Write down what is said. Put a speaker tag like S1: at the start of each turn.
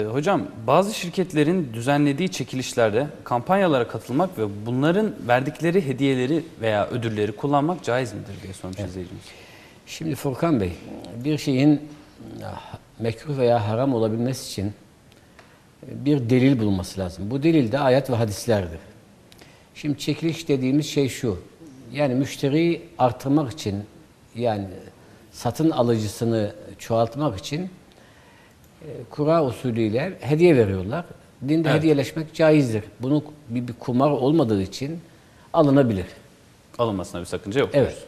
S1: E, Hocam bazı şirketlerin düzenlediği çekilişlerde kampanyalara katılmak ve bunların verdikleri hediyeleri veya ödülleri kullanmak caiz midir diye sormuş izleyicimiz.
S2: Şimdi Furkan Bey, bir şeyin ah, mekruh veya haram olabilmesi için e, bir delil bulunması lazım. Bu delil de ayet ve hadislerdir. Şimdi çekiliş dediğimiz şey şu. Yani müşteriyi artırmak için yani satın alıcısını çoğaltmak için e, kura usulüyle hediye veriyorlar. Dinde
S1: Evet.
S2: hediyeleşmek caizdir. Bunu bir, bir kumar olmadığı için alınabilir.
S1: Alınmasına bir sakınca yok.
S2: Evet.
S1: diyoruz.